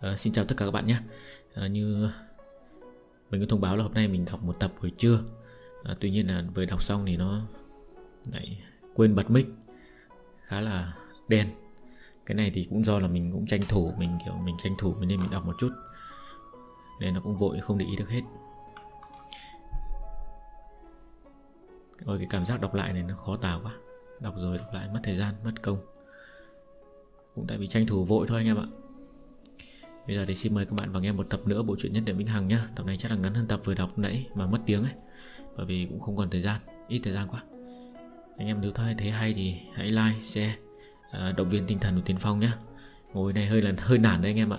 Ờ, xin chào tất cả các bạn nhé. À, Như mình có thông báo là hôm nay mình đọc một tập buổi trưa. À, Tuy nhiên là vừa đọc xong thì nó lại quên bật mic Khá là đen. Cái này thì cũng do là mình cũng tranh thủ Mình kiểu mình tranh thủ nên mình đọc một chút. Nên nó cũng vội không để ý được hết. Ôi cái cảm giác đọc lại này nó khó tả quá. Đọc rồi đọc lại mất thời gian, mất công. Cũng tại vì tranh thủ vội thôi anh em ạ. Bây giờ thì xin mời các bạn vào nghe một tập nữa bộ truyện nhất Điểm Vĩnh Hằng nhá. Tập này chắc là ngắn hơn tập vừa đọc nãy mà mất tiếng ấy Bởi vì cũng không còn thời gian, ít thời gian quá. Anh em nếu thấy, thấy hay thì hãy like, share, à, động viên tinh thần của Tiến Phong nhá. Ngồi này hơi là hơi nản đấy anh em ạ.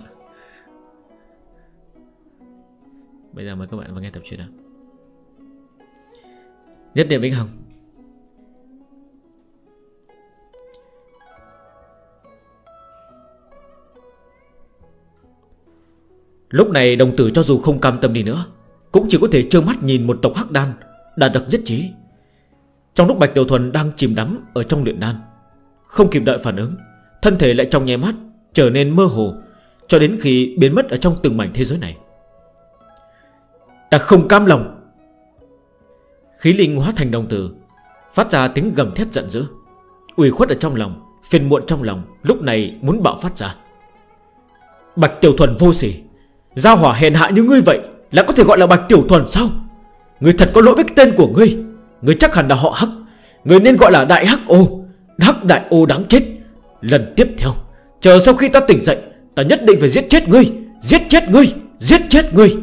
Bây giờ mời các bạn vào nghe tập truyện nào. Nhất Điểm Vĩnh Hằng. Lúc này đồng tử cho dù không cam tâm đi nữa, Cũng chỉ có thể trơ mắt nhìn một tộc hắc đan Đạt được nhất trí. Trong lúc Bạch Tiểu Thuần đang chìm đắm Ở trong luyện đan, Không kịp đợi phản ứng, Thân thể lại trong nháy mắt trở nên mơ hồ, Cho đến khi biến mất ở trong từng mảnh thế giới này. Ta không cam lòng. Khí linh hóa thành đồng tử, Phát ra tiếng gầm thét giận dữ ủy khuất ở trong lòng, Phiền muộn trong lòng, Lúc này muốn bạo phát ra. Bạch Tiểu Thuần vô sỉ. Giao hỏa hèn hạ như ngươi vậy Là có thể gọi là bạch tiểu thuần sao? Ngươi thật có lỗi với tên của ngươi. Ngươi chắc hẳn là họ hắc. Ngươi nên gọi là đại hắc ô. Hắc đại ô đáng chết. Lần tiếp theo, Chờ sau khi ta tỉnh dậy, Ta nhất định phải giết chết ngươi. Giết chết ngươi. Giết chết ngươi.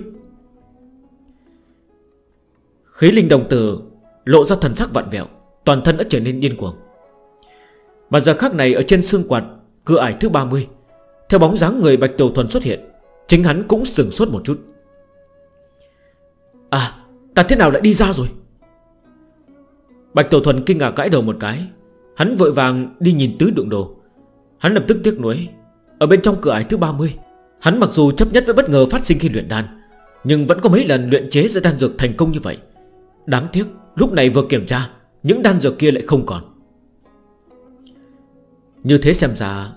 Khí linh đồng tử Lộ ra thần sắc vạn vẹo, Toàn thân đã trở nên điên cuồng. Mà giờ khác này ở trên xương quạt Cửa ải thứ 30 Theo bóng dáng người Bạch Tiểu Thuần xuất hiện Chính hắn cũng sừng sốt một chút. À ta thế nào lại đi ra rồi? Bạch Tổ Thuần kinh ngạc cãi đầu một cái. Hắn vội vàng đi nhìn tứ đụng đồ. Hắn lập tức tiếc nuối. Ở bên trong cửa ải thứ 30 Hắn mặc dù chấp nhất với bất ngờ phát sinh khi luyện đan, Nhưng vẫn có mấy lần luyện chế ra đan dược thành công như vậy. Đáng tiếc, Lúc này vừa kiểm tra, Những đan dược kia lại không còn. Như thế xem ra,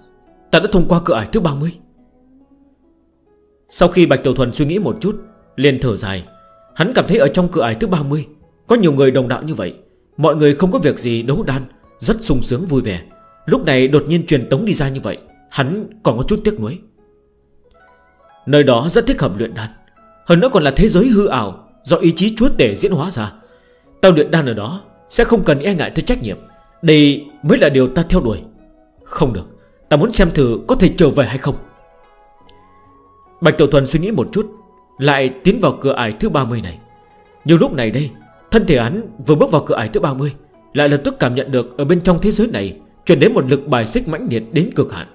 Ta đã thông qua cửa ải thứ 30 sau khi Bạch Tiểu Thuần suy nghĩ một chút, Liền thở dài. Hắn cảm thấy ở trong cửa ải thứ 30 Có nhiều người đồng đạo như vậy. Mọi người không có việc gì đấu đan, Rất sung sướng vui vẻ. Lúc này đột nhiên truyền tống đi ra như vậy, Hắn còn có chút tiếc nuối. Nơi đó rất thích hợp luyện đan. Hơn nữa còn là thế giới hư ảo, Do ý chí chúa tể diễn hóa ra. Tao luyện đan ở đó Sẽ không cần e ngại tới trách nhiệm. Đây mới là điều ta theo đuổi. Không được, Ta muốn xem thử có thể trở về hay không. Bạch Tiểu Thuần suy nghĩ một chút, Lại tiến vào cửa ải thứ 30 này. Nhiều lúc này đây, Thân thể hắn vừa bước vào cửa ải thứ 30 Lại lập tức cảm nhận được ở bên trong thế giới này Chuyển đến một lực bài xích mãnh liệt đến cực hạn.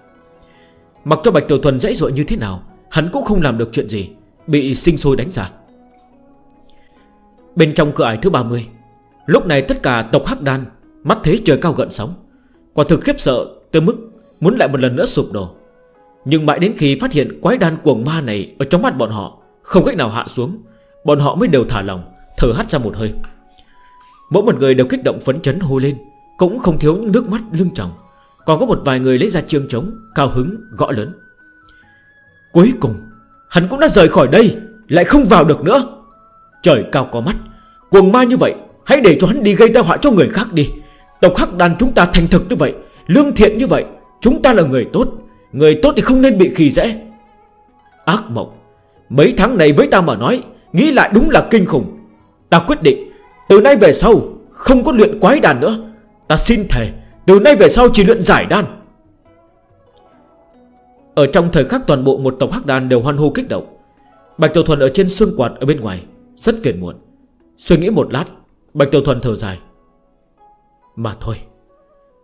Mặc cho Bạch Tiểu Thuần dãy dội như thế nào, Hắn cũng không làm được chuyện gì, Bị sinh sôi đánh giả Bên trong cửa ải thứ 30 Lúc này tất cả tộc Hắc Đan, Mắt thế trời cao gận sóng, Quả thực khiếp sợ tới mức muốn lại một lần nữa sụp đổ. Nhưng mãi đến khi phát hiện quái đan cuồng ma này Ở trong mắt bọn họ, Không cách nào hạ xuống, Bọn họ mới đều thả lòng Thở hắt ra một hơi. Mỗi một người đều kích động phấn chấn hô lên, Cũng không thiếu những nước mắt lưng tròng. Còn có một vài người lấy ra chiêng trống, Cao hứng, gõ lớn. Cuối cùng, Hắn cũng đã rời khỏi đây, Lại không vào được nữa. Trời cao có mắt, Cuồng ma như vậy, Hãy để cho hắn đi gây tai họa cho người khác đi. Tộc Hắc Đan chúng ta thành thực như vậy, Lương thiện như vậy, Chúng ta là người tốt. Người tốt thì không nên bị khỉ dễ. Ác mộng. Mấy tháng này với ta mà nói, Nghĩ lại đúng là kinh khủng. Ta quyết định, Từ nay về sau, Không có luyện quái đàn nữa. Ta xin thề, Từ nay về sau chỉ luyện giải đan. Ở trong thời khắc toàn bộ một tộc hắc đàn đều hoan hô kích động, Bạch Tiểu Thuần ở trên xương quạt ở bên ngoài, Rất phiền muộn. Suy nghĩ một lát, Bạch Tiểu Thuần thở dài. Mà thôi,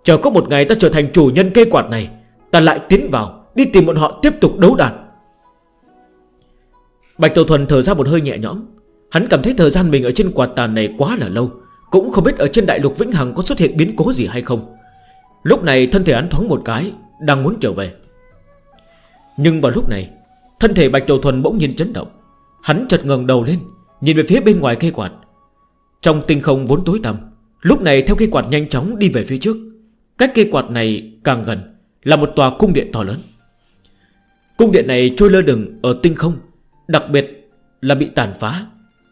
Chờ có một ngày ta trở thành chủ nhân cây quạt này Ta lại tiến vào, Đi tìm bọn họ tiếp tục đấu đàn. Bạch Tiểu Thuần thở ra một hơi nhẹ nhõm. Hắn cảm thấy thời gian mình ở trên quạt tàn này quá là lâu, Cũng không biết ở trên đại lục Vĩnh Hằng có xuất hiện biến cố gì hay không. Lúc này thân thể hắn thoáng một cái, Đang muốn trở về. Nhưng vào lúc này, Thân thể Bạch Tiểu Thuần bỗng nhiên chấn động. Hắn chợt ngần đầu lên, Nhìn về phía bên ngoài cây quạt. Trong tinh không vốn tối tăm, Lúc này theo cây quạt nhanh chóng đi về phía trước. Cách cây quạt này càng gần là một tòa cung điện to lớn. Cung điện này trôi lơ lửng ở tinh không, Đặc biệt là bị tàn phá,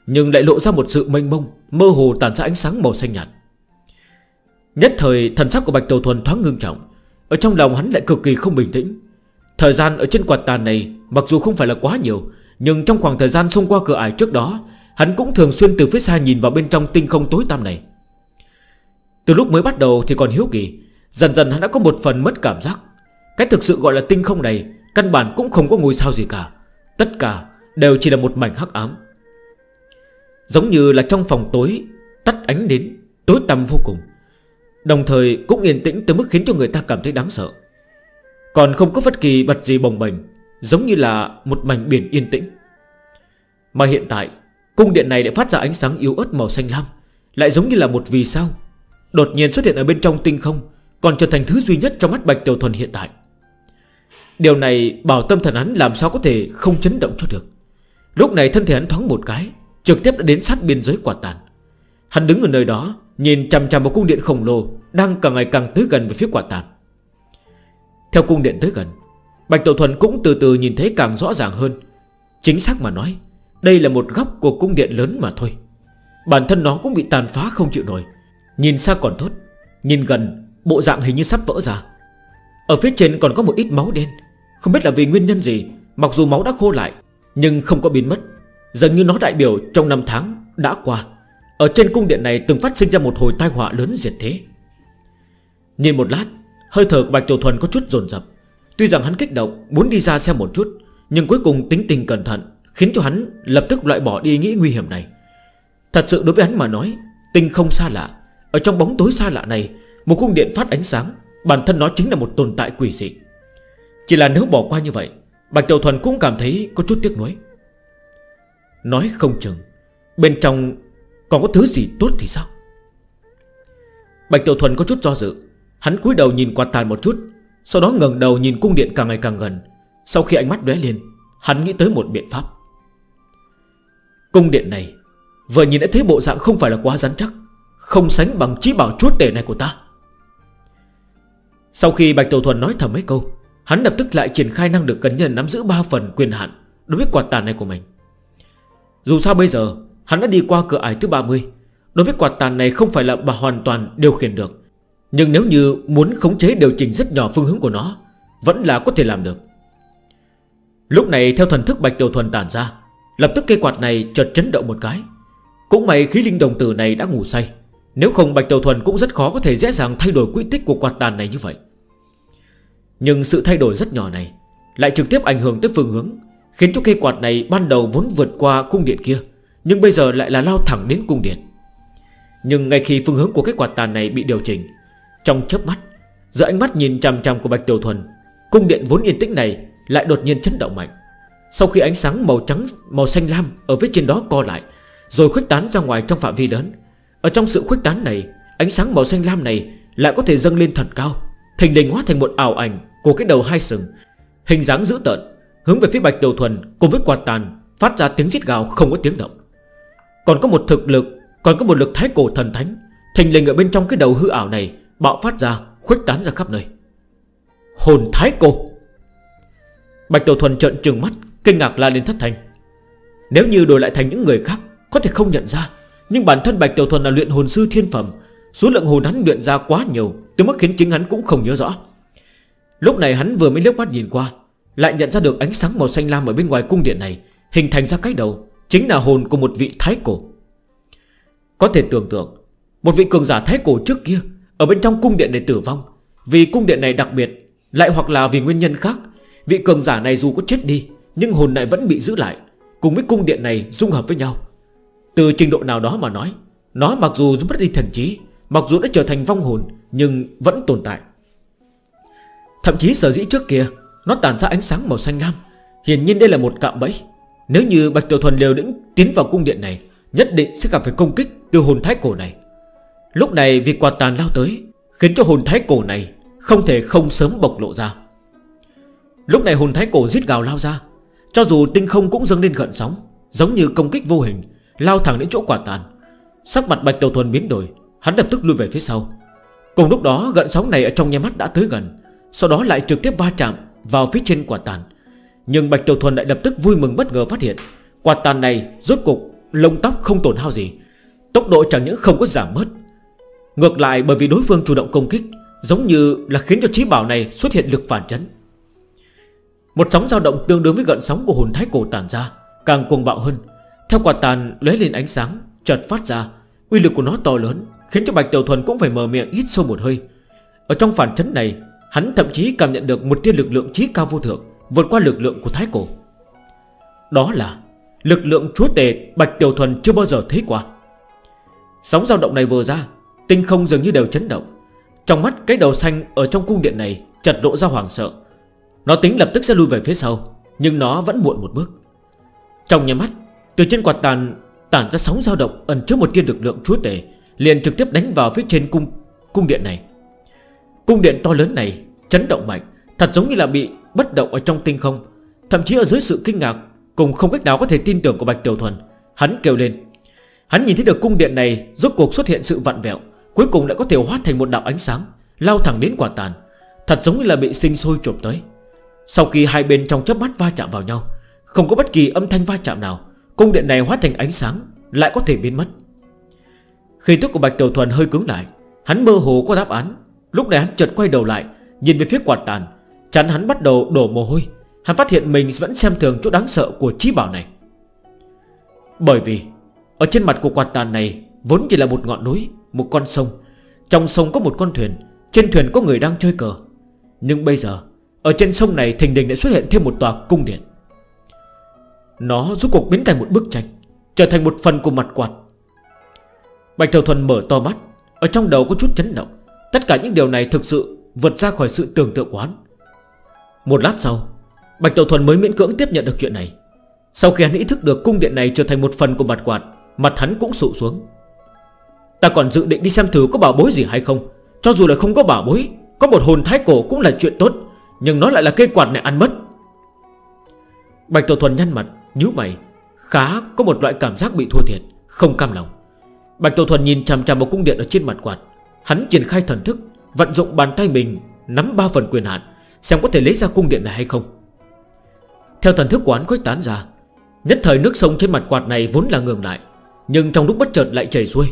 Nhưng lại lộ ra một sự mênh mông, Mơ hồ tàn ra ánh sáng màu xanh nhạt. Nhất thời, thần sắc của Bạch Tiểu Thuần thoáng ngưng trọng, Ở trong lòng hắn lại cực kỳ không bình tĩnh. Thời gian ở trên quạt tàn này Mặc dù không phải là quá nhiều, Nhưng trong khoảng thời gian xông qua cửa ải trước đó, Hắn cũng thường xuyên từ phía xa nhìn vào bên trong tinh không tối tăm này. Từ lúc mới bắt đầu thì còn hiếu kỳ Dần dần hắn đã có một phần mất cảm giác. Cái thực sự gọi là tinh không này, Căn bản cũng không có ngôi sao gì cả. Tất cả đều chỉ là một mảnh hắc ám. Giống như là trong phòng tối, Tắt ánh đến, Tối tăm vô cùng. Đồng thời cũng yên tĩnh tới mức khiến cho người ta cảm thấy đáng sợ. Còn không có bất kỳ bật gì bồng bềnh, Giống như là một mảnh biển yên tĩnh. Mà hiện tại, Cung điện này đã phát ra ánh sáng yếu ớt màu xanh lam, Lại giống như là một vì sao Đột nhiên xuất hiện ở bên trong tinh không còn trở thành thứ duy nhất trong mắt Bạch Tiểu Thuần hiện tại. Điều này bảo tâm thần hắn làm sao có thể không chấn động cho được. Lúc này thân thể hắn thoáng một cái, Trực tiếp đã đến sát biên giới quả tàn. Hắn đứng ở nơi đó, Nhìn chằm chằm vào cung điện khổng lồ, Đang càng ngày càng tới gần về phía quả tàn. Theo cung điện tới gần, Bạch tiểu Thuần cũng từ từ nhìn thấy càng rõ ràng hơn. Chính xác mà nói, Đây là một góc của cung điện lớn mà thôi. Bản thân nó cũng bị tàn phá không chịu nổi. Nhìn xa còn tốt, Nhìn gần Bộ dạng hình như sắp vỡ ra. Ở phía trên còn có một ít máu đen. Không biết là vì nguyên nhân gì, Mặc dù máu đã khô lại, Nhưng không có biến mất. Dường như nó đại biểu trong năm tháng đã qua. Ở trên cung điện này từng phát sinh ra một hồi tai họa lớn diệt thế. Nhìn một lát, Hơi thở của Bạch Tiểu Thuần có chút dồn dập. Tuy rằng hắn kích động, muốn đi ra xem một chút, Nhưng cuối cùng tính tình cẩn thận, Khiến cho hắn lập tức loại bỏ đi nghĩ nguy hiểm này. Thật sự đối với hắn mà nói, Tình không xa lạ. Ở trong bóng tối xa lạ này một cung điện phát ánh sáng, Bản thân nó chính là một tồn tại quỷ dị. Chỉ là nếu bỏ qua như vậy, Bạch Tiểu Thuần cũng cảm thấy có chút tiếc nuối. Nói không chừng, Bên trong còn có thứ gì tốt thì sao? Bạch Tiểu Thuần có chút do dự. Hắn cúi đầu nhìn quạt tàn một chút, Sau đó ngẩng đầu nhìn cung điện càng ngày càng gần. Sau khi ánh mắt đóe lên, Hắn nghĩ tới một biện pháp. Cung điện này, Vừa nhìn đã thấy bộ dạng không phải là quá rắn chắc, Không sánh bằng trí bảo chuốt tể này của ta. Sau khi Bạch Tiểu Thuần nói thầm mấy câu, Hắn lập tức lại triển khai năng lực cần nhân nắm giữ 3 phần quyền hạn Đối với quạt tàn này của mình. Dù sao bây giờ, Hắn đã đi qua cửa ải thứ 30 Đối với quạt tàn này không phải là bà hoàn toàn điều khiển được. Nhưng nếu như muốn khống chế điều chỉnh rất nhỏ phương hướng của nó, Vẫn là có thể làm được. Lúc này theo thần thức Bạch Tiểu Thuần tản ra, Lập tức cây quạt này chợt chấn động một cái. Cũng may khí linh đồng tử này đã ngủ say. Nếu không, Bạch Tiểu Thuần cũng rất khó có thể dễ dàng thay đổi quy tích của quạt tàn này như vậy. Nhưng sự thay đổi rất nhỏ này Lại trực tiếp ảnh hưởng tới phương hướng, Khiến cho cây quạt này ban đầu vốn vượt qua cung điện kia, Nhưng bây giờ lại là lao thẳng đến cung điện. Nhưng ngay khi phương hướng của cái quạt tàn này bị điều chỉnh, Trong chớp mắt, Giữa ánh mắt nhìn chằm chằm của Bạch Tiểu Thuần, Cung điện vốn yên tĩnh này lại đột nhiên chấn động mạnh. Sau khi ánh sáng màu trắng, Màu xanh lam ở phía trên đó co lại, Rồi khuếch tán ra ngoài trong phạm vi lớn ở trong sự khuếch tán này, Ánh sáng màu xanh lam này Lại có thể dâng lên thật cao, Thình đình hóa thành một ảo ảnh Của cái đầu hai sừng. Hình dáng dữ tợn, Hướng về phía bạch tiểu thuần Cùng với quạt tàn Phát ra tiếng giết gào không có tiếng động. Còn có một thực lực, Còn có một lực thái cổ thần thánh, Thình lình ở bên trong cái đầu hư ảo này Bạo phát ra, khuếch tán ra khắp nơi. Hồn thái cổ! Bạch tiểu Thuần trợn trừng mắt, Kinh ngạc la lên thất thành Nếu như đổi lại thành những người khác, Có thể không nhận ra nhưng bản thân Bạch Tiểu Thuần là luyện hồn sư thiên phẩm, Số lượng hồn hắn luyện ra quá nhiều, Tới mức khiến chính hắn cũng không nhớ rõ. Lúc này hắn vừa mới liếc mắt nhìn qua, Lại nhận ra được ánh sáng màu xanh lam Ở bên ngoài cung điện này, Hình thành ra cái đầu, Chính là hồn của một vị thái cổ. Có thể tưởng tượng, Một vị cường giả thái cổ trước kia, Ở bên trong cung điện này tử vong. Vì cung điện này đặc biệt, Lại hoặc là vì nguyên nhân khác, Vị cường giả này dù có chết đi, Nhưng hồn lại vẫn bị giữ lại, Cùng với cung điện này dung hợp với nhau. Từ trình độ nào đó mà nói, Nó mặc dù mất đi thần trí, Mặc dù đã trở thành vong hồn, Nhưng vẫn tồn tại. Thậm chí sở dĩ trước kia, Nó tàn ra ánh sáng màu xanh lam, Hiển nhiên đây là một cạm bẫy. Nếu như Bạch Tiểu Thuần liều đứng tiến vào cung điện này, Nhất định sẽ gặp phải công kích từ hồn thái cổ này. Lúc này việc quạt tàn lao tới, Khiến cho hồn thái cổ này Không thể không sớm bộc lộ ra. Lúc này hồn thái cổ giết gào lao ra, Cho dù tinh không cũng dâng lên gợn sóng, Giống như công kích vô hình Lao thẳng đến chỗ quả tàn. Sắc mặt Bạch Tiểu Thuần biến đổi, Hắn lập tức lui về phía sau. Cùng lúc đó gận sóng này ở trong nhà mắt đã tới gần, Sau đó lại trực tiếp va chạm vào phía trên quả tàn. Nhưng Bạch Tiểu Thuần lại lập tức vui mừng bất ngờ phát hiện, Quả tàn này rốt cục Lông tóc không tổn hao gì, Tốc độ chẳng những không có giảm bớt. Ngược lại, bởi vì đối phương chủ động công kích, Giống như là khiến cho trí bảo này xuất hiện lực phản chấn. Một sóng dao động tương đương với gợn sóng của hồn thái cổ tàn ra, Càng cuồng bạo hơn. Theo quả tàn, lóe lên ánh sáng, Chợt phát ra. Uy lực của nó to lớn, Khiến cho Bạch Tiểu Thuần cũng phải mở miệng hít sâu một hơi. Ở trong phản chấn này, Hắn thậm chí cảm nhận được một tia lực lượng trí cao vô thượng, Vượt qua lực lượng của Thái Cổ. Đó là Lực lượng chúa tể Bạch Tiểu Thuần chưa bao giờ thấy qua. Sóng dao động này vừa ra, Tinh không dường như đều chấn động. Trong mắt cái đầu xanh ở trong cung điện này Chật lộ ra hoàng sợ. Nó tính lập tức sẽ lui về phía sau, Nhưng nó vẫn muộn một bước. Trong nhà mắt từ trên quạt tàn, Tản ra sóng dao động ẩn chứa một tiên lực lượng chúa tể, Liền trực tiếp đánh vào phía trên cung cung điện này. Cung điện to lớn này Chấn động mạnh, Thật giống như là bị bất động ở trong tinh không, Thậm chí ở dưới sự kinh ngạc Cùng không cách nào có thể tin tưởng của Bạch Tiểu Thuần, Hắn kêu lên. Hắn nhìn thấy được cung điện này Rốt cuộc xuất hiện sự vặn vẹo, Cuối cùng lại có thể hóa thành một đạo ánh sáng, Lao thẳng đến quả tàn, Thật giống như là bị sinh sôi chụp tới. Sau khi hai bên trong chớp mắt va chạm vào nhau, Không có bất kỳ âm thanh va chạm nào Cung điện này hóa thành ánh sáng, Lại có thể biến mất. Khi tức của Bạch Tiểu Thuần hơi cứng lại, Hắn mơ hồ có đáp án. Lúc này hắn chợt quay đầu lại, Nhìn về phía quạt tàn. Chắn hắn bắt đầu đổ mồ hôi. Hắn phát hiện mình vẫn xem thường chỗ đáng sợ của trí bảo này. Bởi vì, Ở trên mặt của quạt tàn này Vốn chỉ là một ngọn núi, Một con sông. Trong sông có một con thuyền, Trên thuyền có người đang chơi cờ. Nhưng bây giờ, Ở trên sông này thình đình đã xuất hiện thêm một tòa cung điện. Nó giúp cuộc biến thành một bức tranh, Trở thành một phần của mặt quạt. Bạch Thiều Thuần mở to mắt, Ở trong đầu có chút chấn động. Tất cả những điều này thực sự vượt ra khỏi sự tưởng tượng quán Một lát sau, Bạch Thiều Thuần mới miễn cưỡng tiếp nhận được chuyện này. Sau khi hắn ý thức được cung điện này trở thành một phần của mặt quạt, Mặt hắn cũng sụ xuống. Ta còn dự định đi xem thử có bảo bối gì hay không. Cho dù là không có bảo bối, Có một hồn thái cổ cũng là chuyện tốt, Nhưng nó lại là cây quạt này ăn mất. Bạch Tổ Thuần nhăn mặt nhíu mày, Khá có một loại cảm giác bị thua thiệt, Không cam lòng. Bạch Tổ Thuần nhìn chằm chằm một cung điện ở trên mặt quạt. Hắn triển khai thần thức, Vận dụng bàn tay mình, Nắm ba phần quyền hạn, Xem có thể lấy ra cung điện này hay không. Theo thần thức quán khuếch tán ra, Nhất thời nước sông trên mặt quạt này vốn là ngừng lại, Nhưng trong lúc bất chợt lại chảy xuôi,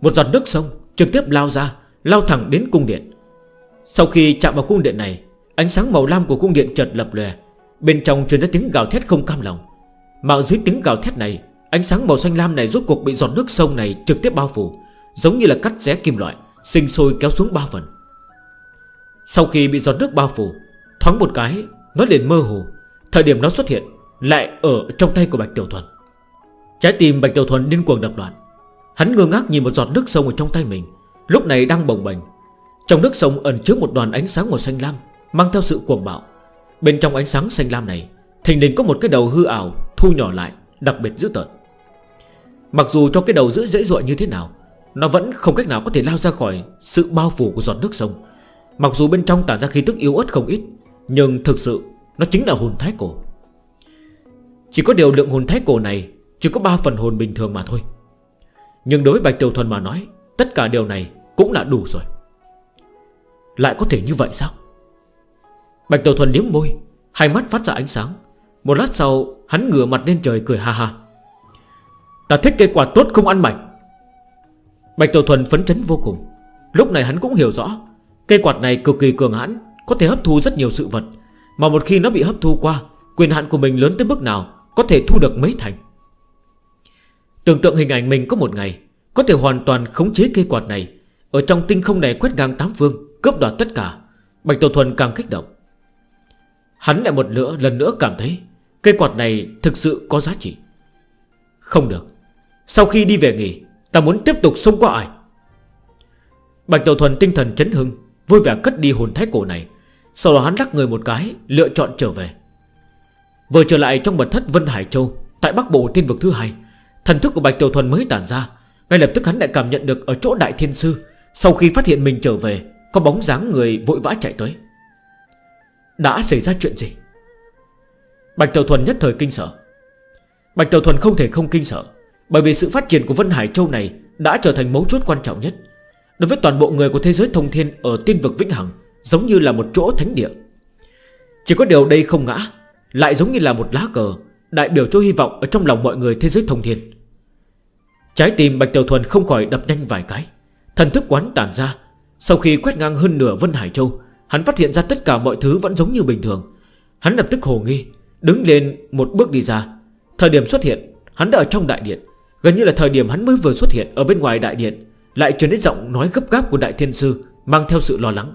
Một giọt nước sông trực tiếp lao ra, Lao thẳng đến cung điện. Sau khi chạm vào cung điện này, Ánh sáng màu lam của cung điện chợt lập lè Bên trong truyền ra tiếng gào thét không cam lòng. Mà dưới tiếng gào thét này, Ánh sáng màu xanh lam này rốt cuộc bị giọt nước sông này trực tiếp bao phủ, Giống như là cắt rẽ kim loại, Sinh sôi kéo xuống ba phần. Sau khi bị giọt nước bao phủ, Thoáng một cái, Nó liền mơ hồ. Thời điểm nó xuất hiện, Lại ở trong tay của Bạch Tiểu Thuần. Trái tim Bạch Tiểu Thuần điên cuồng đập loạn. Hắn ngơ ngác nhìn một giọt nước sông ở trong tay mình, Lúc này đang bồng bềnh. Trong nước sông ẩn chứa một đoàn ánh sáng màu xanh lam, Mang theo sự cuồng bạo. Bên trong ánh sáng xanh lam này, Thình lình có một cái đầu hư ảo Thu nhỏ lại, Đặc biệt dữ tợn. Mặc dù cho cái đầu giữ dễ dội như thế nào, Nó vẫn không cách nào có thể lao ra khỏi Sự bao phủ của giọt nước sông. Mặc dù bên trong tản ra khí tức yếu ớt không ít, Nhưng thực sự Nó chính là hồn thái cổ. Chỉ có điều lượng hồn thái cổ này Chỉ có 3 phần hồn bình thường mà thôi. Nhưng đối với Bạch Tiểu Thuần mà nói, Tất cả điều này cũng là đủ rồi. Lại có thể như vậy sao? Bạch Tiểu Thuần liếm môi, Hai mắt phát ra ánh sáng. Một lát sau, hắn ngửa mặt lên trời cười ha ha. Ta thích cây quả tốt không ăn mảnh Bạch Tổ Thuần phấn chấn vô cùng. Lúc này hắn cũng hiểu rõ, Cây quạt này cực kỳ cường hãn, Có thể hấp thu rất nhiều sự vật. Mà một khi nó bị hấp thu qua, Quyền hạn của mình lớn tới mức nào Có thể thu được mấy thành. Tưởng tượng hình ảnh mình có một ngày, Có thể hoàn toàn khống chế cây quạt này. Ở trong tinh không này quét ngang tám phương, Cướp đoạt tất cả. Bạch Tổ Thuần càng kích động. Hắn lại một nữa lần nữa cảm thấy Cây quạt này thực sự có giá trị? Không được. Sau khi đi về nghỉ, Ta muốn tiếp tục sống qua ải. Bạch Tiểu Thuần tinh thần chấn hưng, Vui vẻ cất đi hồn thái cổ này. Sau đó hắn lắc người một cái, Lựa chọn trở về. Vừa trở lại trong mật thất Vân Hải Châu, Tại Bắc Bộ tiên vực thứ hai, Thần thức của Bạch Tiểu Thuần mới tản ra. Ngay lập tức hắn lại cảm nhận được ở chỗ Đại Thiên Sư, Sau khi phát hiện mình trở về, Có bóng dáng người vội vã chạy tới. Đã xảy ra chuyện gì? Bạch Tiểu Thuần nhất thời kinh sợ. Bạch Tiểu Thuần không thể không kinh sợ, Bởi vì sự phát triển của Vân Hải Châu này Đã trở thành mấu chốt quan trọng nhất. Đối với toàn bộ người của thế giới thông thiên Ở tiên vực Vĩnh Hằng, Giống như là một chỗ thánh địa. Chỉ có điều đây không ngã, Lại giống như là một lá cờ, Đại biểu cho hy vọng ở trong lòng mọi người thế giới thông thiên. Trái tim Bạch Tiểu Thuần không khỏi đập nhanh vài cái, Thần thức quán tản ra. Sau khi quét ngang hơn nửa Vân Hải Châu, Hắn phát hiện ra tất cả mọi thứ vẫn giống như bình thường. Hắn lập tức hồ nghi Đứng lên một bước đi ra. Thời điểm xuất hiện, Hắn đã ở trong đại điện. Gần như là thời điểm hắn mới vừa xuất hiện Ở bên ngoài đại điện, Lại truyền đến giọng nói gấp gáp của đại thiên sư, Mang theo sự lo lắng.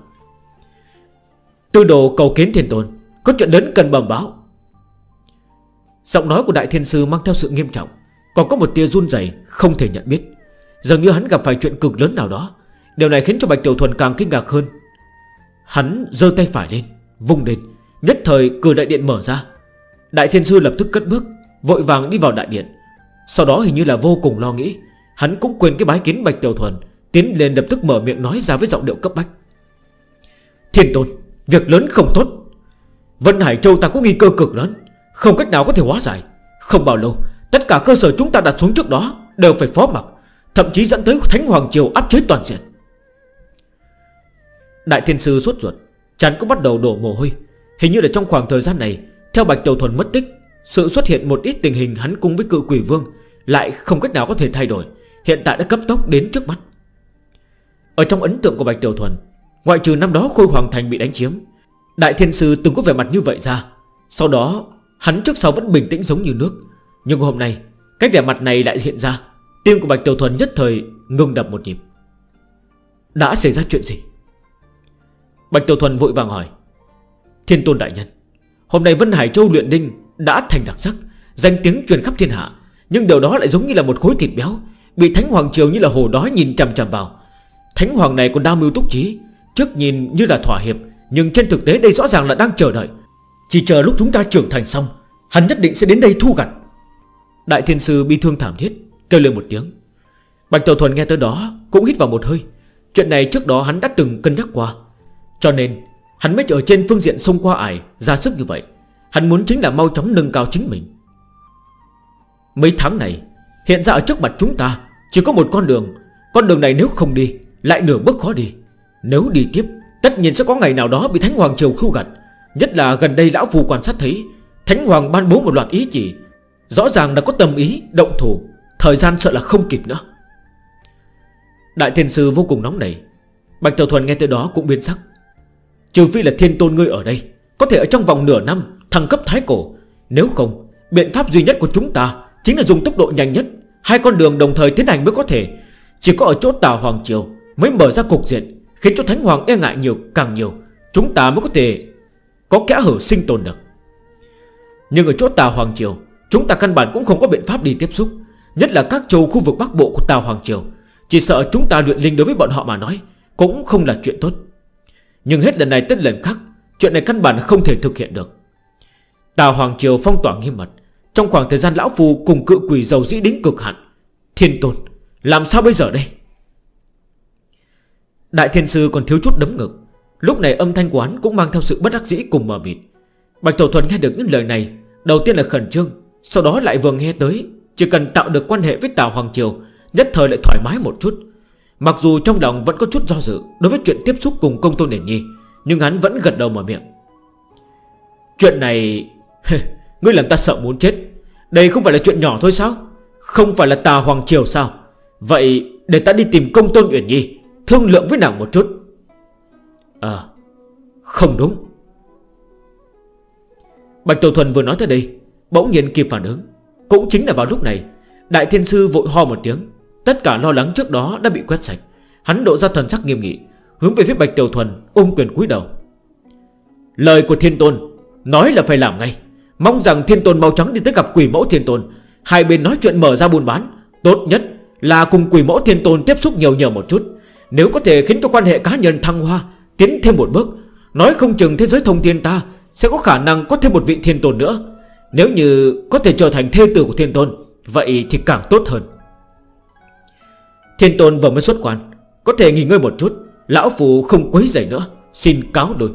Tư đồ cầu kiến thiền tôn, Có chuyện đến cần bẩm báo. Giọng nói của đại thiên sư mang theo sự nghiêm trọng, Còn có một tia run dày không thể nhận biết. Dường như hắn gặp phải chuyện cực lớn nào đó, Điều này khiến cho Bạch Tiểu Thuần càng kinh ngạc hơn. Hắn dơ tay phải lên Vùng lên, Nhất thời cửa đại điện mở ra. Đại Thiên Sư lập tức cất bước, Vội vàng đi vào đại điện. Sau đó hình như là vô cùng lo nghĩ, Hắn cũng quên cái bái kiến Bạch Tiểu Thuần, Tiến lên lập tức mở miệng nói ra với giọng điệu cấp bách. Thiên Tôn, Việc lớn không tốt. Vân Hải Châu ta có nghi cơ cực lớn, Không cách nào có thể hóa giải. Không bao lâu, Tất cả cơ sở chúng ta đặt xuống trước đó, Đều phải phó mặc, Thậm chí dẫn tới Thánh Hoàng Triều áp chế toàn diện. Đại Thiên Sư suốt ruột chắn cũng bắt đầu đổ mồ hôi. Hình như là trong khoảng thời gian này theo Bạch Tiểu Thuần mất tích, Sự xuất hiện một ít tình hình hắn cùng với cự quỷ vương Lại không cách nào có thể thay đổi, Hiện tại đã cấp tốc đến trước mắt. Ở trong ấn tượng của Bạch Tiểu Thuần, Ngoại trừ năm đó Khôi Hoàng Thành bị đánh chiếm, Đại Thiên Sư từng có vẻ mặt như vậy ra. Sau đó, hắn trước sau vẫn bình tĩnh giống như nước. Nhưng hôm nay, Cái vẻ mặt này lại hiện ra, Tim của Bạch Tiểu Thuần nhất thời ngừng đập một nhịp. Đã xảy ra chuyện gì? Bạch Tiểu Thuần vội vàng hỏi. Thiên Tôn Đại Nhân Hôm nay Vân Hải Châu luyện đinh đã thành đặc sắc, Danh tiếng truyền khắp thiên hạ. Nhưng điều đó lại giống như là một khối thịt béo, Bị Thánh Hoàng Triều như là hồ đói nhìn chằm chằm vào. Thánh Hoàng này còn đa mưu túc trí, Trước nhìn như là thỏa hiệp, Nhưng trên thực tế đây rõ ràng là đang chờ đợi. Chỉ chờ lúc chúng ta trưởng thành xong, Hắn nhất định sẽ đến đây thu gặt. Đại Thiên Sư bi thương thảm thiết, Kêu lên một tiếng. Bạch Tàu Thuần nghe tới đó cũng hít vào một hơi. Chuyện này trước đó hắn đã từng cân nhắc qua. Cho nên Hắn mới ở trên phương diện sông qua ải Ra sức như vậy. Hắn muốn chính là mau chóng nâng cao chính mình. Mấy tháng này Hiện ra ở trước mặt chúng ta Chỉ có một con đường. Con đường này nếu không đi Lại nửa bước khó đi. Nếu đi tiếp Tất nhiên sẽ có ngày nào đó bị Thánh Hoàng Triều khu gặt. Nhất là gần đây Lão Phù quan sát thấy Thánh Hoàng ban bố một loạt ý chỉ. Rõ ràng đã có tâm ý, động thủ. Thời gian sợ là không kịp nữa. Đại Thiên Sư vô cùng nóng nảy. Bạch Tiểu Thuần nghe tới đó cũng biến sắc. Trừ phi là thiên tôn ngươi ở đây. Có thể ở trong vòng nửa năm, thăng cấp thái cổ. Nếu không, biện pháp duy nhất của chúng ta Chính là dùng tốc độ nhanh nhất. Hai con đường đồng thời tiến hành mới có thể. Chỉ có ở chỗ Tào Hoàng Triều Mới mở ra cục diện, Khiến cho Thánh Hoàng e ngại nhiều, càng nhiều. Chúng ta mới có thể có kẽ hở sinh tồn được. Nhưng ở chỗ Tào Hoàng Triều, Chúng ta căn bản cũng không có biện pháp đi tiếp xúc. Nhất là các châu khu vực bắc bộ của Tào Hoàng Triều. Chỉ sợ chúng ta luyện linh đối với bọn họ mà nói Cũng không là chuyện tốt. Nhưng hết lần này tất lần khác, Chuyện này căn bản không thể thực hiện được. Tà Hoàng Triều phong tỏa nghiêm mật. Trong khoảng thời gian Lão Phu cùng cự quỷ giàu dĩ đến cực hạn, Thiên Tôn, Làm sao bây giờ đây? Đại Thiên Sư còn thiếu chút đấm ngực Lúc này âm thanh quán cũng mang theo sự bất đắc dĩ cùng mờ mịt. Bạch Thổ Thuần nghe được những lời này, Đầu tiên là khẩn trương, Sau đó lại vừa nghe tới, Chỉ cần tạo được quan hệ với Tào Hoàng Triều, Nhất thời lại thoải mái một chút. Mặc dù trong lòng vẫn có chút do dự Đối với chuyện tiếp xúc cùng công tôn Điển Nhi, Nhưng hắn vẫn gật đầu mở miệng. Chuyện này, Ngươi làm ta sợ muốn chết. Đây không phải là chuyện nhỏ thôi sao? Không phải là tà Hoàng Triều sao? Vậy để ta đi tìm công tôn Uyển Nhi, Thương lượng với nàng một chút. À Không đúng. Bạch Tổ Thuần vừa nói tới đây, Bỗng nhiên kịp phản ứng. Cũng chính là vào lúc này, Đại Thiên Sư vội ho một tiếng. Tất cả lo lắng trước đó đã bị quét sạch. Hắn độ ra thần sắc nghiêm nghị, Hướng về phía Bạch Tiểu Thuần, ôm quyền cúi đầu. Lời của Thiên Tôn, Nói là phải làm ngay. Mong rằng Thiên Tôn mau chóng đi tới gặp quỷ mẫu Thiên Tôn. Hai bên nói chuyện mở ra buôn bán. Tốt nhất là cùng quỷ mẫu Thiên Tôn tiếp xúc nhiều nhiều một chút. Nếu có thể khiến cho quan hệ cá nhân thăng hoa, Tiến thêm một bước. Nói không chừng thế giới thông tiên ta Sẽ có khả năng có thêm một vị Thiên Tôn nữa. Nếu như có thể trở thành thê tử của Thiên Tôn, Vậy thì càng tốt hơn. Thiên tôn vừa mới xuất quan, Có thể nghỉ ngơi một chút, Lão phù không quấy rầy nữa, Xin cáo đôi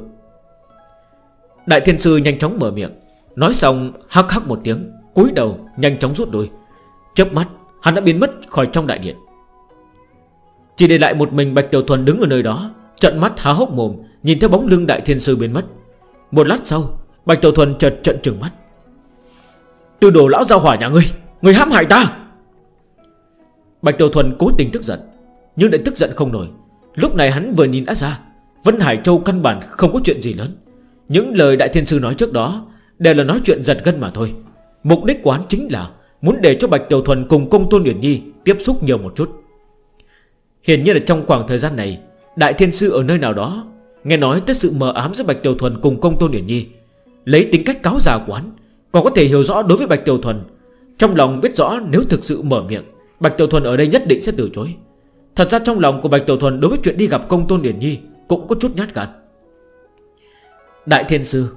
Đại thiên sư nhanh chóng mở miệng, Nói xong hắc hắc một tiếng, cúi đầu nhanh chóng rút lui. Chớp mắt, hắn đã biến mất khỏi trong đại điện. Chỉ để lại một mình Bạch Tiểu Thuần đứng ở nơi đó Trận mắt há hốc mồm, Nhìn theo bóng lưng đại thiên sư biến mất. Một lát sau, Bạch Tiểu Thuần chợt trận trừng mắt. Tư đồ lão giao hỏa nhà ngươi Ngươi hãm hại ta! Bạch Tiểu Thuần cố tình tức giận, Nhưng lại tức giận không nổi. Lúc này hắn vừa nhìn đã ra Vân Hải Châu căn bản không có chuyện gì lớn. Những lời Đại Thiên Sư nói trước đó Đều là nói chuyện giật gân mà thôi. Mục đích của hắn chính là Muốn để cho Bạch Tiểu Thuần cùng công tôn Nguyễn Nhi Tiếp xúc nhiều một chút. Hiển nhiên là trong khoảng thời gian này, Đại Thiên Sư ở nơi nào đó Nghe nói tới sự mờ ám giữa Bạch Tiểu Thuần cùng công tôn Nguyễn Nhi. Lấy tính cách cáo già của hắn, Còn có thể hiểu rõ đối với Bạch Tiểu Thuần, Trong lòng biết rõ nếu thực sự mở miệng Bạch Tiểu Thuần ở đây nhất định sẽ từ chối. Thật ra trong lòng của Bạch Tiểu Thuần đối với chuyện đi gặp công tôn Điển Nhi Cũng có chút nhát gan. Đại Thiên Sư,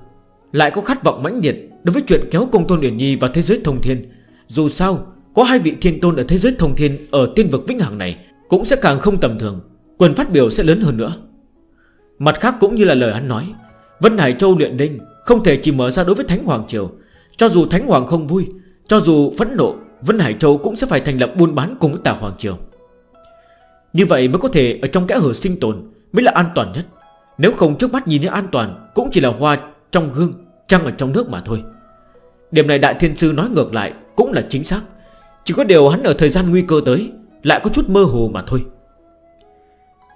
Lại có khát vọng mãnh liệt Đối với chuyện kéo công tôn Điển Nhi vào thế giới thông thiên. Dù sao, có hai vị thiên tôn ở thế giới thông thiên Ở tiên vực vĩnh hằng này Cũng sẽ càng không tầm thường, Quyền phát biểu sẽ lớn hơn nữa. Mặt khác cũng như là lời hắn nói, Vân Hải Châu luyện Đinh Không thể chỉ mở ra đối với Thánh Hoàng Triều. Cho dù Thánh Hoàng không vui, Cho dù phẫn nộ Vân Hải Châu cũng sẽ phải thành lập buôn bán cùng với Tà Hoàng Triều. Như vậy mới có thể ở trong kẽ hở sinh tồn Mới là an toàn nhất. Nếu không trước mắt nhìn thấy an toàn Cũng chỉ là hoa trong gương, Trăng ở trong nước mà thôi. Điểm này Đại Thiên Sư nói ngược lại Cũng là chính xác. Chỉ có điều hắn ở thời gian nguy cơ tới Lại có chút mơ hồ mà thôi.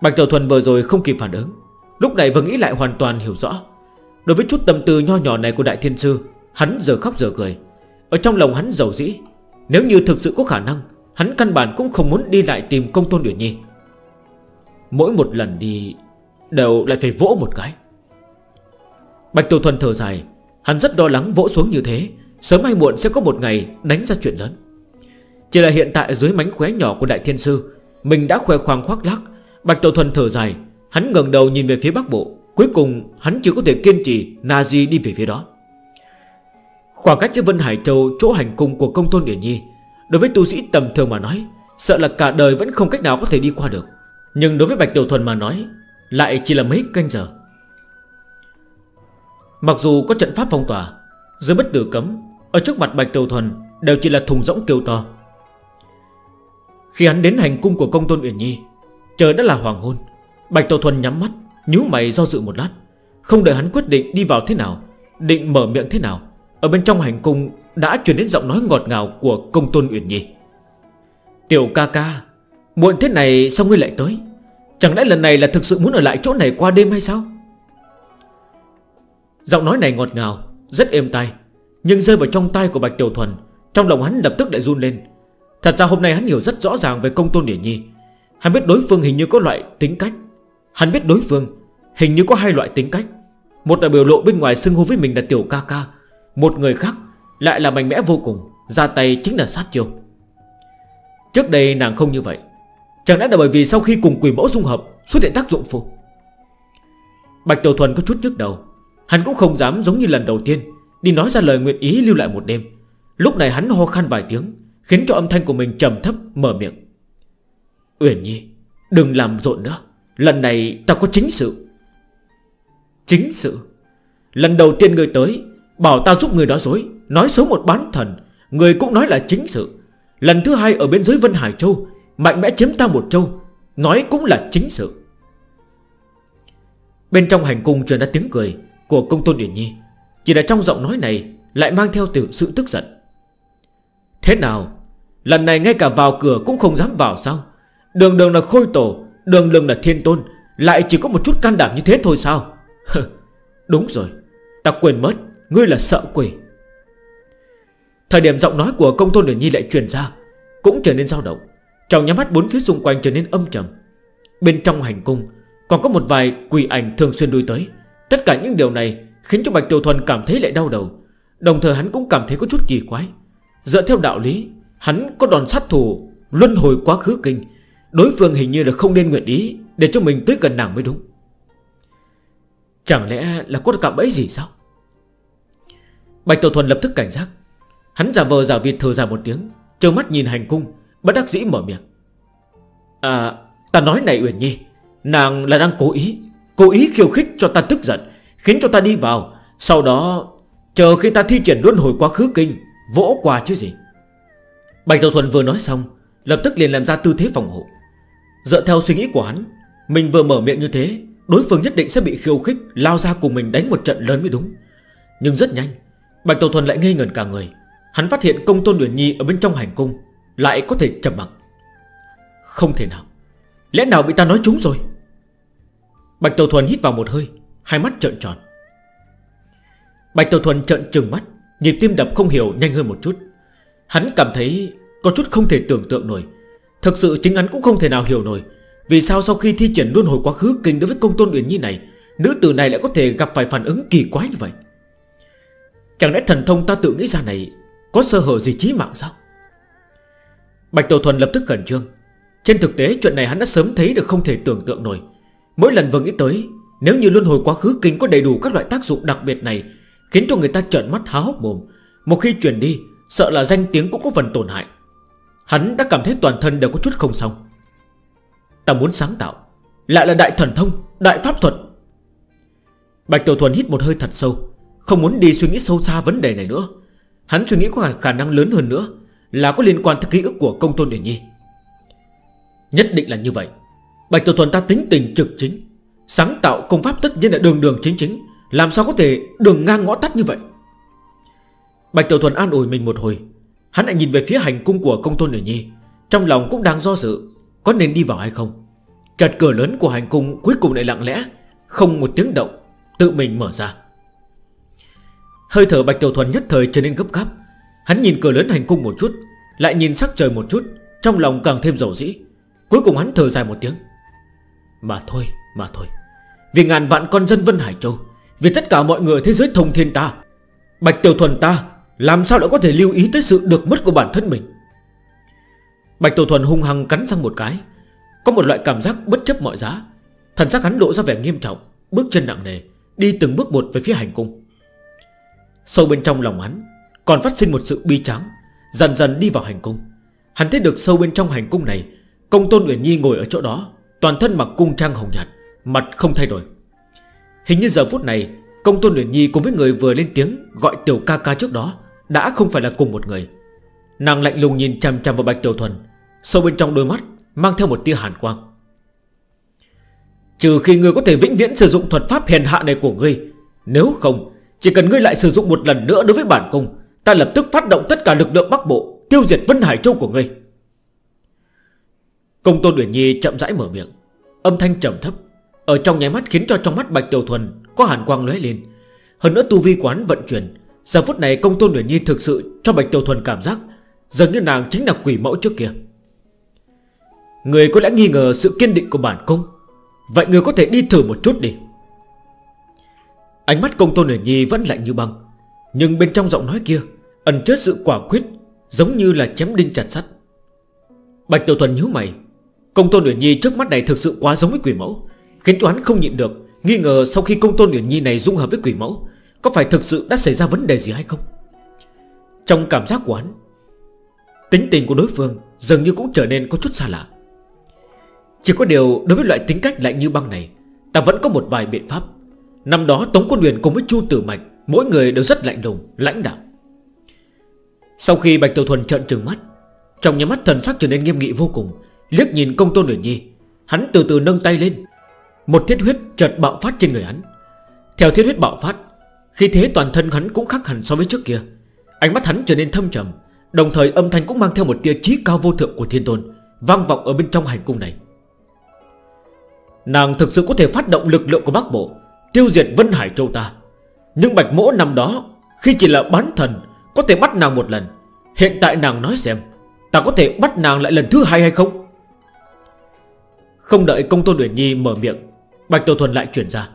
Bạch Tiểu Thuần vừa rồi không kịp phản ứng. Lúc này vừa nghĩ lại hoàn toàn hiểu rõ. Đối với chút tâm tư nho nhỏ này của Đại Thiên Sư, Hắn giờ khóc giờ cười. Ở trong lòng hắn giàu dĩ nếu như thực sự có khả năng, Hắn căn bản cũng không muốn đi lại tìm công tôn Uyển Nhi. Mỗi một lần đi, Đều lại phải vỗ một cái. Bạch Tiểu Thuần thở dài, Hắn rất lo lắng vỗ xuống như thế, Sớm hay muộn sẽ có một ngày đánh ra chuyện lớn. Chỉ là hiện tại dưới mánh khóe nhỏ của Đại Thiên Sư, Mình đã khoe khoang khoác lác. Bạch Tiểu Thuần thở dài, Hắn ngần đầu nhìn về phía Bắc Bộ, Cuối cùng hắn chưa có thể kiên trì Nazi đi về phía đó. Khoảng cách giữa Vân Hải Châu, chỗ hành cung của công tôn Điển Nhi, Đối với tu sĩ tầm thường mà nói, Sợ là cả đời vẫn không cách nào có thể đi qua được. Nhưng đối với Bạch Tiểu Thuần mà nói, Lại chỉ là mấy canh giờ. Mặc dù có trận pháp phong tỏa, Dưới bất tử cấm, Ở trước mặt Bạch Tiểu Thuần Đều chỉ là thùng rỗng kêu to. Khi hắn đến hành cung của công tôn Uyển Nhi, Trời đã là hoàng hôn. Bạch Tiểu Thuần nhắm mắt, nhíu mày do dự một lát, Không đợi hắn quyết định đi vào thế nào, Định mở miệng thế nào. Ở bên trong hành cung Đã truyền đến giọng nói ngọt ngào của công tôn Uyển Nhi. Tiểu ca ca, Muộn thế này sao ngươi lại tới? Chẳng lẽ lần này là thực sự muốn ở lại chỗ này qua đêm hay sao? Giọng nói này ngọt ngào, Rất êm tai, Nhưng rơi vào trong tay của Bạch Tiểu Thuần, Trong lòng hắn lập tức lại run lên. Thật ra hôm nay hắn hiểu rất rõ ràng về công tôn Điển Nhi. Hắn biết đối phương hình như có loại tính cách. Hắn biết đối phương Hình như có hai loại tính cách. Một là biểu lộ bên ngoài xưng hô với mình là tiểu ca ca một người khác lại là mạnh mẽ vô cùng, Ra tay chính là sát chiêu. Trước đây nàng không như vậy. Chẳng lẽ là bởi vì sau khi cùng quỷ mẫu dung hợp, Xuất hiện tác dụng phụ? Bạch Tiểu Thuần có chút nhức đầu. Hắn cũng không dám giống như lần đầu tiên Đi nói ra lời nguyện ý lưu lại một đêm. Lúc này hắn ho khăn vài tiếng, Khiến cho âm thanh của mình trầm thấp, mở miệng. Uyển Nhi, Đừng làm rộn nữa. Lần này ta có chính sự. Chính sự? Lần đầu tiên người tới Bảo ta giúp người đó dối, Nói xấu một bán thần, Người cũng nói là chính sự. Lần thứ hai ở bên dưới Vân Hải Châu, Mạnh mẽ chiếm ta một châu, Nói cũng là chính sự. Bên trong hành cung truyền ra tiếng cười Của công tôn Uyển Nhi, Chỉ là trong giọng nói này Lại mang theo tiểu sự tức giận. Thế nào, Lần này ngay cả vào cửa cũng không dám vào sao? Đường đường là khôi tổ, Đường đường là thiên tôn, Lại chỉ có một chút can đảm như thế thôi sao? Đúng rồi, Ta quên mất. Ngươi là sợ quỷ Thời điểm giọng nói của công tôn Điển Nhi lại truyền ra, Cũng trở nên dao động. Trong nhắm mắt bốn phía xung quanh trở nên âm trầm. Bên trong hành cung, Còn có một vài quỷ ảnh thường xuyên đuôi tới. Tất cả những điều này Khiến cho Bạch Tiểu Thuần cảm thấy lại đau đầu. Đồng thời hắn cũng cảm thấy có chút kỳ quái. Dựa theo đạo lý, Hắn có đòn sát thủ Luân hồi quá khứ kinh. Đối phương hình như là không nên nguyện ý Để cho mình tới gần nàng mới đúng. Chẳng lẽ là có cạm bẫy gì sao? Bạch Tiểu Thuần lập tức cảnh giác. Hắn giả vờ giả vịt thờ ra một tiếng, Trơ mắt nhìn hành cung, Bất đắc dĩ mở miệng. À ta nói này Uyển Nhi, Nàng là đang cố ý Cố ý khiêu khích cho ta tức giận, Khiến cho ta đi vào. Sau đó, chờ khi ta thi triển luân hồi quá khứ kinh, Vỗ quà chứ gì. Bạch Tiểu Thuần vừa nói xong, Lập tức liền làm ra tư thế phòng hộ. Dựa theo suy nghĩ của hắn, Mình vừa mở miệng như thế, Đối phương nhất định sẽ bị khiêu khích, Lao ra cùng mình đánh một trận lớn mới đúng. Nhưng rất nhanh Bạch Tàu Thuần lại ngây ngẩn cả người. Hắn phát hiện công tôn Uyển Nhi ở bên trong hành cung Lại có thể chậm mặt. Không thể nào. Lẽ nào bị ta nói trúng rồi? Bạch Tàu Thuần hít vào một hơi, Hai mắt trợn tròn. Bạch Tàu Thuần trợn trừng mắt, Nhịp tim đập không hiểu nhanh hơn một chút. Hắn cảm thấy có chút không thể tưởng tượng nổi. Thực sự chính hắn cũng không thể nào hiểu nổi. Vì sao sau khi thi triển luôn hồi quá khứ kinh đối với công tôn Uyển Nhi này, Nữ tử này lại có thể gặp phải phản ứng kỳ quái như vậy? Chẳng lẽ thần thông ta tự nghĩ ra này Có sơ hở gì chí mạng sao? Bạch Tổ Thuần lập tức khẩn trương. Trên thực tế chuyện này hắn đã sớm thấy được không thể tưởng tượng nổi. Mỗi lần vừa nghĩ tới Nếu như luân hồi quá khứ kinh có đầy đủ các loại tác dụng đặc biệt này Khiến cho người ta trợn mắt há hốc mồm. Một khi chuyển đi Sợ là danh tiếng cũng có phần tổn hại. Hắn đã cảm thấy toàn thân đều có chút không xong. Ta muốn sáng tạo Lại là đại thần thông, đại pháp thuật. Bạch Tiểu Thuần hít một hơi thật sâu. Không muốn đi suy nghĩ sâu xa vấn đề này nữa. Hắn suy nghĩ có khả năng lớn hơn nữa Là có liên quan tới ký ức của công tôn Điển Nhi. Nhất định là như vậy. Bạch Tiểu Thuần ta tính tình trực chính, Sáng tạo công pháp tất nhiên là đường đường chính chính, Làm sao có thể đường ngang ngõ tắt như vậy? Bạch Tiểu Thuần an ủi mình một hồi, Hắn lại nhìn về phía hành cung của công tôn Điển Nhi, Trong lòng cũng đang do dự, Có nên đi vào hay không. Chặt cửa lớn của hành cung cuối cùng lại lặng lẽ, Không một tiếng động, Tự mình mở ra. Hơi thở Bạch Tiểu Thuần nhất thời trở nên gấp gáp. Hắn nhìn cửa lớn hành cung một chút Lại nhìn sắc trời một chút Trong lòng càng thêm dầu dĩ. Cuối cùng hắn thở dài một tiếng. Mà thôi, mà thôi. Vì ngàn vạn con dân Vân Hải Châu Vì tất cả mọi người thế giới thông thiên ta Bạch Tiểu Thuần ta Làm sao đã có thể lưu ý tới sự được mất của bản thân mình? Bạch Tiểu Thuần hung hăng cắn răng một cái. Có một loại cảm giác bất chấp mọi giá. Thần sắc hắn lộ ra vẻ nghiêm trọng Bước chân nặng nề Đi từng bước một về phía hành cung. Sâu bên trong lòng hắn, Còn phát sinh một sự bi tráng, Dần dần đi vào hành cung. Hắn thấy được sâu bên trong hành cung này, Công tôn Uyển Nhi ngồi ở chỗ đó, Toàn thân mặc cung trang hồng nhạt, Mặt không thay đổi. Hình như giờ phút này, Công tôn Uyển Nhi cùng với người vừa lên tiếng Gọi tiểu ca ca trước đó Đã không phải là cùng một người. Nàng lạnh lùng nhìn chằm chằm vào bạch tiểu thuần, Sâu bên trong đôi mắt Mang theo một tia hàn quang. Trừ khi ngươi có thể vĩnh viễn sử dụng thuật pháp hèn hạ này của ngươi, Nếu không chỉ cần ngươi lại sử dụng một lần nữa đối với bản cung Ta lập tức phát động tất cả lực lượng Bắc Bộ, Tiêu diệt Vân Hải Châu của ngươi. Công tôn Uyển Nhi chậm rãi mở miệng. Âm thanh trầm thấp, Ở trong nháy mắt khiến cho trong mắt Bạch Tiểu Thuần Có hàn quang lóe lên. Hơn nữa tu vi quán vận chuyển, Giờ phút này công tôn Uyển Nhi thực sự cho Bạch Tiểu Thuần cảm giác Dường như nàng chính là quỷ mẫu trước kia. Người có lẽ nghi ngờ sự kiên định của bản cung Vậy người có thể đi thử một chút đi. Ánh mắt công tôn Nguyễn Nhi vẫn lạnh như băng. Nhưng bên trong giọng nói kia, Ẩn chết sự quả quyết, Giống như là chém đinh chặt sắt. Bạch Tiểu Thuần nhíu mày. Công tôn Nguyễn Nhi trước mắt này thực sự quá giống với quỷ mẫu, Khiến cho hắn không nhịn được, Nghi ngờ sau khi công tôn Nguyễn Nhi này dung hợp với quỷ mẫu, Có phải thực sự đã xảy ra vấn đề gì hay không? Trong cảm giác của hắn, Tính tình của đối phương Dường như cũng trở nên có chút xa lạ. Chỉ có điều đối với loại tính cách lạnh như băng này, Ta vẫn có một vài biện pháp. Năm đó Tống Quân Huyền cùng với Chu Tử Mạch Mỗi người đều rất lạnh lùng, lãnh đạo. Sau khi Bạch Tiểu Thuần trợn trừng mắt Trong nhà mắt thần sắc trở nên nghiêm nghị vô cùng. Liếc nhìn công tôn Huyền Nhi Hắn từ từ nâng tay lên. Một thiết huyết chợt bạo phát trên người hắn. Theo thiết huyết bạo phát Khi thế toàn thân hắn cũng khác hẳn so với trước kia. Ánh mắt hắn trở nên thâm trầm Đồng thời âm thanh cũng mang theo một tia trí cao vô thượng của thiên tôn Vang vọng ở bên trong hành cung này. Nàng thực sự có thể phát động lực lượng của bác bộ Tiêu diệt Vân Hải Châu ta. Nhưng bạch mỗ năm đó, Khi chỉ là bán thần, Có thể bắt nàng một lần. Hiện tại nàng nói xem, Ta có thể bắt nàng lại lần thứ hai hay không? Không đợi công tôn Uyển Nhi mở miệng, Bạch Tổ Thuần lại chuyển ra.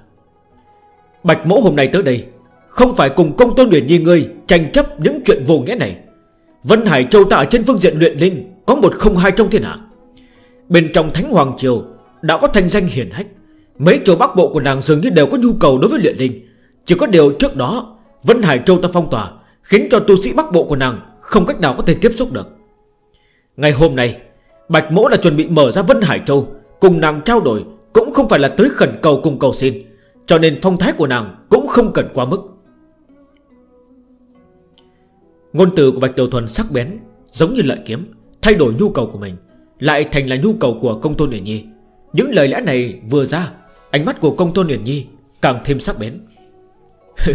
Bạch mỗ hôm nay tới đây, Không phải cùng công tôn Uyển Nhi ngươi Tranh chấp những chuyện vô nghĩa này. Vân Hải Châu ta ở trên phương diện luyện linh Có một không hai trong thiên hạ. Bên trong Thánh Hoàng Triều Đã có thanh danh hiển hách. Mấy châu bắc bộ của nàng dường như đều có nhu cầu đối với luyện linh. Chỉ có điều trước đó, Vân Hải Châu ta phong tỏa, Khiến cho tu sĩ bắc bộ của nàng Không cách nào có thể tiếp xúc được. Ngày hôm nay, Bạch Mỗ là chuẩn bị mở ra Vân Hải Châu, Cùng nàng trao đổi Cũng không phải là tới khẩn cầu cùng cầu xin, Cho nên phong thái của nàng cũng không cần quá mức. Ngôn từ của Bạch Tiểu Thuần sắc bén, Giống như lợi kiếm, Thay đổi nhu cầu của mình, Lại thành là nhu cầu của công tôn Đệ Nhi. Những lời lẽ này vừa ra Ánh mắt của công tôn Uyển Nhi Càng thêm sắc bén.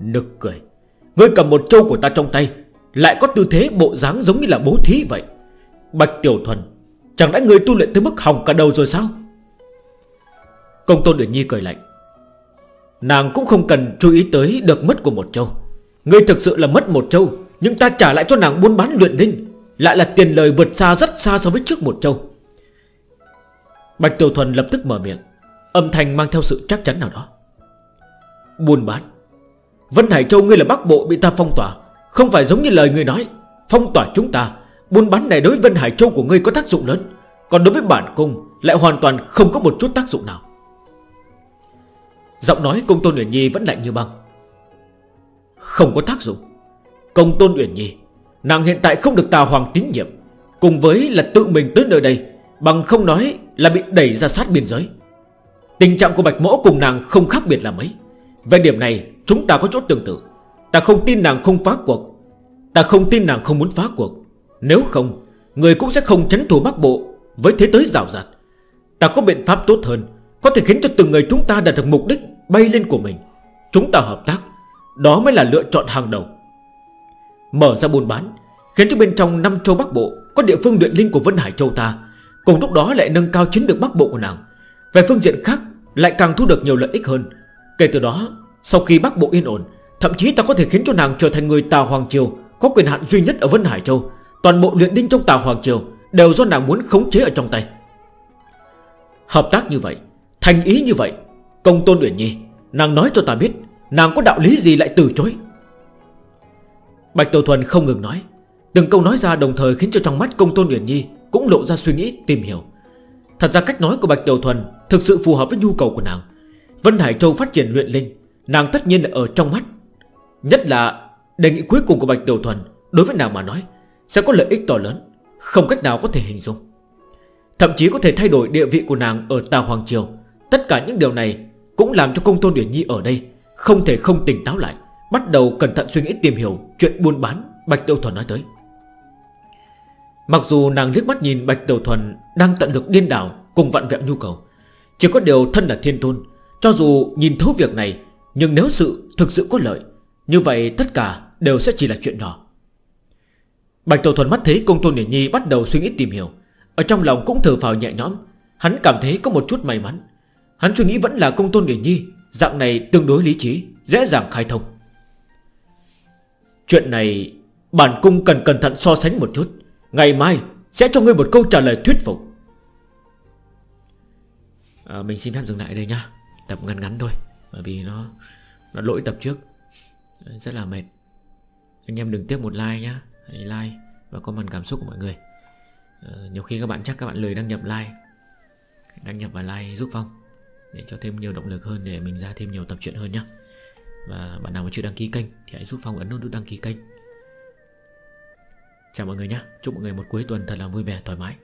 Nực cười. Ngươi cầm một châu của ta trong tay, Lại có tư thế, bộ dáng giống như là bố thí vậy. Bạch Tiểu Thuần, Chẳng lẽ ngươi tu luyện tới mức hỏng cả đầu rồi sao? Công tôn Uyển Nhi cười lạnh. Nàng cũng không cần chú ý tới được mất của một châu Ngươi thực sự là mất một châu Nhưng ta trả lại cho nàng buôn bán luyện linh, Lại là tiền lời vượt xa, rất xa so với trước một châu Bạch Tiểu Thuần lập tức mở miệng. Âm thanh mang theo sự chắc chắn nào đó. Buồn bán. Vân Hải Châu, ngươi là bắc bộ bị ta phong tỏa, Không phải giống như lời ngươi nói, Phong tỏa chúng ta, Buôn bán này đối với Vân Hải Châu của ngươi có tác dụng lớn, Còn đối với bản cung lại hoàn toàn không có một chút tác dụng nào. Giọng nói công tôn Uyển Nhi vẫn lạnh như băng. Không có tác dụng. Công tôn Uyển Nhi, Nàng hiện tại không được tà hoàng tín nhiệm, Cùng với là tự mình tới nơi đây, Bằng không nói là bị đẩy ra sát biên giới. Tình trạng của Bạch Mỗ cùng nàng không khác biệt là mấy. Về điểm này, chúng ta có chỗ tương tự. Ta không tin nàng không phá cuộc. Ta không tin nàng không muốn phá cuộc. Nếu không, Người cũng sẽ không tránh thủ Bắc Bộ Với thế tới rào rạt. Ta có biện pháp tốt hơn, Có thể khiến cho từng người chúng ta đạt được mục đích bay lên của mình. Chúng ta hợp tác, Đó mới là lựa chọn hàng đầu. Mở ra buôn bán, Khiến cho bên trong năm châu Bắc Bộ Có địa phương luyện linh của Vân Hải Châu ta. Cùng lúc đó lại nâng cao chiến được Bắc Bộ của nàng. Về phương diện khác, Lại càng thu được nhiều lợi ích hơn. Kể từ đó, Sau khi Bắc Bộ yên ổn, Thậm chí ta có thể khiến cho nàng trở thành người Tà Hoàng Triều Có quyền hạn duy nhất ở Vân Hải Châu. Toàn bộ luyện đinh trong Tà Hoàng Triều Đều do nàng muốn khống chế ở trong tay. Hợp tác như vậy, Thành ý như vậy, Công tôn Uyển Nhi, Nàng nói cho ta biết, Nàng có đạo lý gì lại từ chối? Bạch Tổ Thuần không ngừng nói. Từng câu nói ra đồng thời khiến cho trong mắt công tôn Uyển Nhi Cũng lộ ra suy nghĩ tìm hiểu. Thật ra cách nói của Bạch Tiểu Thuần Thực sự phù hợp với nhu cầu của nàng. Vân Hải Châu phát triển luyện linh, Nàng tất nhiên là ở trong mắt. Nhất là đề nghị cuối cùng của Bạch Tiểu Thuần, Đối với nàng mà nói, Sẽ có lợi ích to lớn, Không cách nào có thể hình dung. Thậm chí có thể thay đổi địa vị của nàng ở Tà Hoàng Triều. Tất cả những điều này Cũng làm cho công tôn Điển Nhi ở đây Không thể không tỉnh táo lại, Bắt đầu cẩn thận suy nghĩ tìm hiểu Chuyện buôn bán Bạch Tiểu Thuần nói tới. Mặc dù nàng liếc mắt nhìn Bạch Tiểu Thuần Đang tận lực điên đảo cùng vạn vẹo nhu cầu chỉ có điều thân là thiên tôn, Cho dù nhìn thấu việc này, Nhưng nếu sự thực sự có lợi, Như vậy tất cả đều sẽ chỉ là chuyện nhỏ. Bạch Tổ Thuần mắt thấy công tôn Điển Nhi bắt đầu suy nghĩ tìm hiểu, Ở trong lòng cũng thở vào nhẹ nhõm, Hắn cảm thấy có một chút may mắn. Hắn suy nghĩ vẫn là công tôn Điển Nhi, Dạng này tương đối lý trí, Dễ dàng khai thông. Chuyện này, Bản cung cần cẩn thận so sánh một chút, Ngày mai sẽ cho ngươi một câu trả lời thuyết phục à, Mình xin phép dừng lại đây nhá. Tập ngắn ngắn thôi Bởi vì nó, nó lỗi tập trước. Ờ, rất là mệt. Anh em đừng tiếp một like nhá. Hãy like và comment cảm xúc của mọi người. À, Nhiều khi các bạn chắc các bạn lười đăng nhập like. Đăng nhập và like giúp Phong Để cho thêm nhiều động lực hơn Để mình ra thêm nhiều tập truyện hơn nhá. Và bạn nào mà chưa đăng ký kênh Thì hãy giúp Phong ấn nút đăng ký kênh. Chào mọi người nhé Chúc mọi người một cuối tuần thật là vui vẻ thoải mái.